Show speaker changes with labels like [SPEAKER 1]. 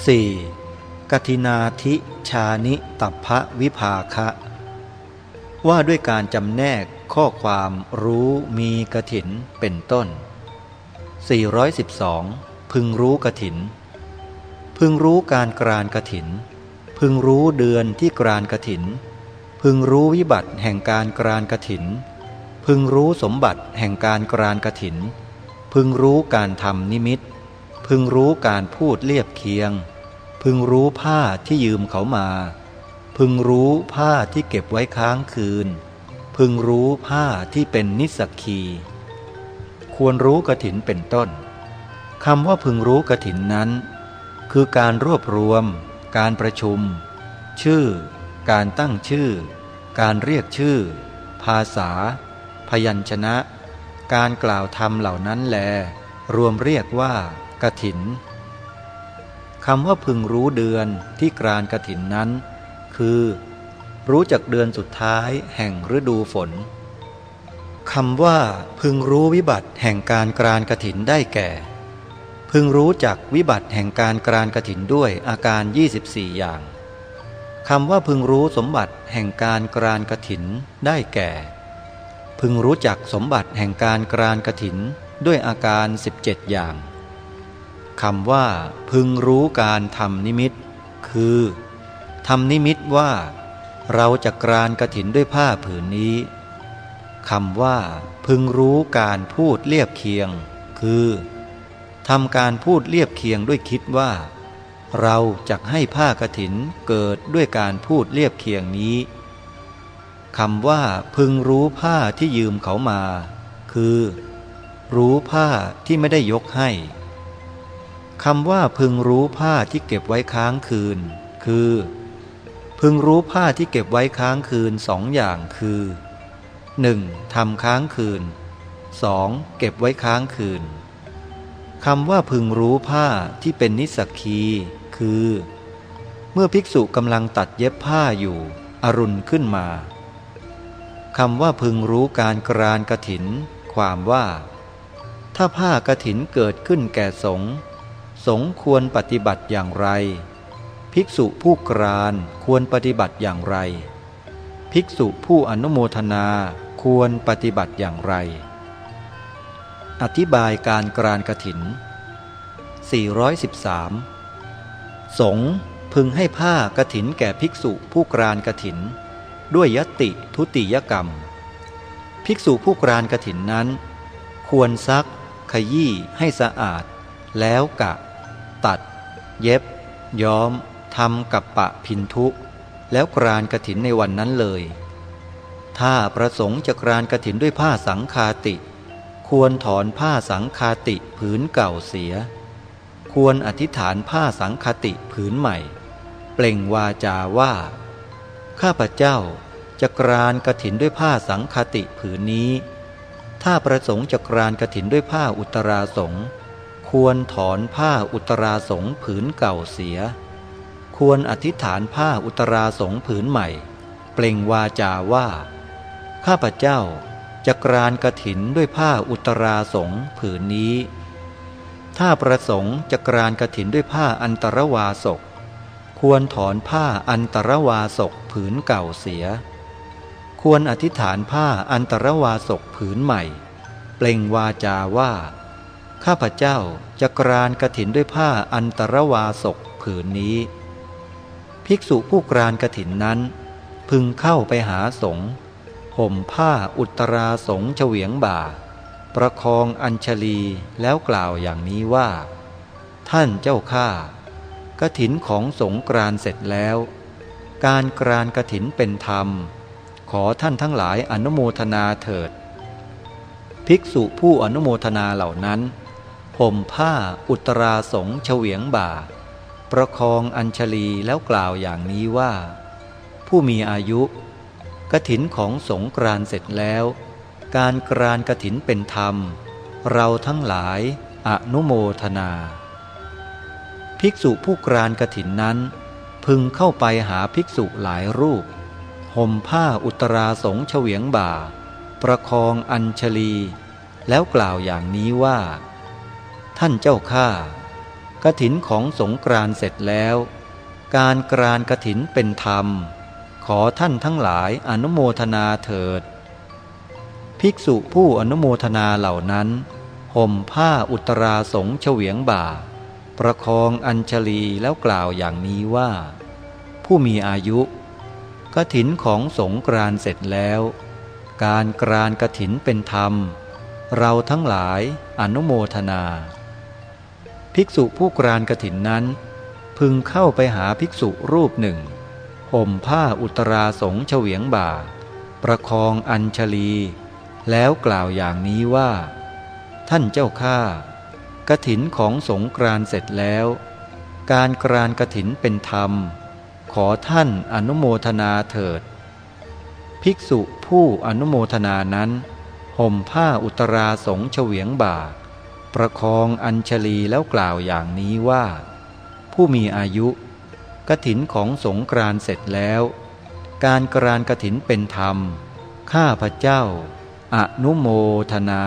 [SPEAKER 1] 4. กทินาธิชานิตัพพวิภาคะ ว่าด้วยการจำแนกข้อความรู้มีกถินเป็นต้น 412 พึงรู้กถิน พึงรู้การกรานกถิน พึงรู้เดือนที่กรานกถิน พึงรู้วิบัติแห่งการกรานกถิน พึงรู้สมบัติแห่งการกรานกถิน พึงรู้การทำนิมิต พึงรู้การพูดเรียบเคียง พึงรู้ผ้าที่ยืมเขามา พึงรู้ผ้าที่เก็บไว้ค้างคืน พึงรู้ผ้าที่เป็นนิสกี ควรรู้กระถินเป็นต้นคำว่าพึงรู้กระถินนั้น คือการรวบรวม การประชุม ชื่อ การตั้งชื่อ การเรียกชื่อ ภาษา พยัญชนะ การกล่าวธรรมเหล่านั้นแล รวมเรียกว่า กถินคำว่าพึงรู้เดือนที่กรานกถินนั้น คือ รู้จักเดือนสุดท้ายแห่งฤดูฝนคำว่าพึงรู้วิบัติแห่งการกรานกถินได้แก่ พึงรู้จักวิบัติแห่งการกรานกถินด้วยอาการ 24 อย่างคำว่าพึงรู้สมบัติแห่งการกรานกถินได้แก่ พึงรู้จักสมบัติแห่งการกรานกถินด้วยอาการ 17 อย่าง คำว่า พึงรู้การทำนิมิต คือทำนิมิตว่า เราจะกรานกระถินด้วยผ้าผืนนี้คำว่า พึงรู้การพูดเรียบเคียง คือทำการพูดเรียบเคียงด้วยคิดว่า เราจะให้ผ้ากระถินเกิดด้วยการพูดเรียบเคียงนี้คำว่า พึงรู้ผ้าที่ยืมเขามา คือ รู้ผ้าที่ไม่ได้ยกให้ คำว่าพึงรู้ผ้าที่เก็บไว้ค้างคืน คือ พึงรู้ผ้าที่เก็บไว้ค้างคืนสองอย่างคือ 1. ทำค้างคืน 2. เก็บไว้ค้างคืนคำว่าพึงรู้ผ้าที่เป็นนิสักีคือ เมื่อภิกษุกำลังตัดเย็บผ้าอยู่ อรุณขึ้นมาคำว่าพึงรู้การกรานกระถิน ความว่า ถ้าผ้ากระถินเกิดขึ้นแก่สงฆ์ สงควรปฏิบัติอย่างไร ภิกษุผู้กรานควรปฏิบัติอย่างไร ภิกษุผู้อนุโมทนาควรปฏิบัติอย่างไร อธิบายการกรานกระถิน 413 สงพึงให้ผ้ากระถินแก่ภิกษุผู้กรานกระถิน ด้วยยติทุติยกรรม ภิกษุผู้กรานกระถินนั้น ควรซักขยี้ให้สะอาดแล้วกะ ตัด เย็บ ย้อมทำกับปะพินทุแล้วกรานกระถินในวันนั้นเลย ถ้าประสงค์จะกรานกระถินด้วยผ้าสังคาติ ควรถอนผ้าสังคาติผืนเก่าเสีย ควรอธิษฐานผ้าสังคติผืนใหม่ เปล่งวาจาว่า ข้าพเจ้าจะกรานกระถินด้วยผ้าสังคติผืนนี้ ถ้าประสงค์จะกรานกระถินด้วยผ้าอุตราสงฆ์ ควรถอนผ้าอุตราสงผืนเก่าเสีย ควรอธิษฐานผ้าอุตราสงผืนใหม่ เปล่งวาจาว่า ข้าพเจ้าจะกรานกระถินด้วยผ้าอุตราสงผืนนี้ ถ้าประสงค์จะกรานกระถินด้วยผ้าอันตรวาสก ควรถอนผ้าอันตรวาสกผืนเก่าเสีย ควรอธิษฐานผ้าอันตรวาสกผืนใหม่ เปล่งวาจาว่า ข้าพเจ้าจะกรานกระถินด้วยผ้าอันตรวาสกผืนนี้ ภิกษุผู้กรานกระถินนั้น พึงเข้าไปหาสงห่มผ้าอุตราสงเฉวียงบ่า ประคองอัญชลีแล้วกล่าวอย่างนี้ว่า ท่านเจ้าข้ากระถินของสงกรานเสร็จแล้ว การกรานกระถินเป็นธรรม ขอท่านทั้งหลายอนุโมทนาเถิด ภิกษุผู้อนุโมทนาเหล่านั้น ห่มผ้าอุตราสงเฉวียงบ่า ประคองอัญชลีแล้วกล่าวอย่างนี้ว่า ผู้มีอายุกถินของสงกรานเสร็จแล้ว การกรานกถินเป็นธรรม เราทั้งหลายอนุโมทนา ภิกษุผู้กรานกถินนั้น พึงเข้าไปหาภิกษุหลายรูปห่มผ้าอุตราสงเฉวียงบ่า ประคองอัญชลี แล้วกล่าวอย่างนี้ว่า ท่านเจ้าข้ากถินของสงกรานเสร็จแล้ว การกรานกถินเป็นธรรม ขอท่านทั้งหลายอนุโมทนาเถิด ภิกษุผู้อนุโมทนาเหล่านั้น ห่มผ้าอุตราสงเฉวียงบ่า ประคองอัญชลีแล้วกล่าวอย่างนี้ว่า ผู้มีอายุกถินของสงกรานเสร็จแล้ว การกรานกถินเป็นธรรม เราทั้งหลายอนุโมทนา ภิกษุผู้กรานกถินนั้น พึงเข้าไปหาภิกษุรูปหนึ่ง ห่มผ้าอุตราสงเฉวียงบ่า ประคองอัญชลี แล้วกล่าวอย่างนี้ว่า ท่านเจ้าข้ากถินของสงกรานเสร็จแล้ว การกรานกถินเป็นธรรม ขอท่านอนุโมทนาเถิด ภิกษุผู้อนุโมทนานั้น ห่มผ้าอุตราสงเฉวียงบ่า ประคองอัญชลีแล้วกล่าวอย่างนี้ว่า ผู้มีอายุกถินของสงกรานเสร็จแล้ว การกรานกถินเป็นธรรม ข้าพระเจ้า อนุโมทนา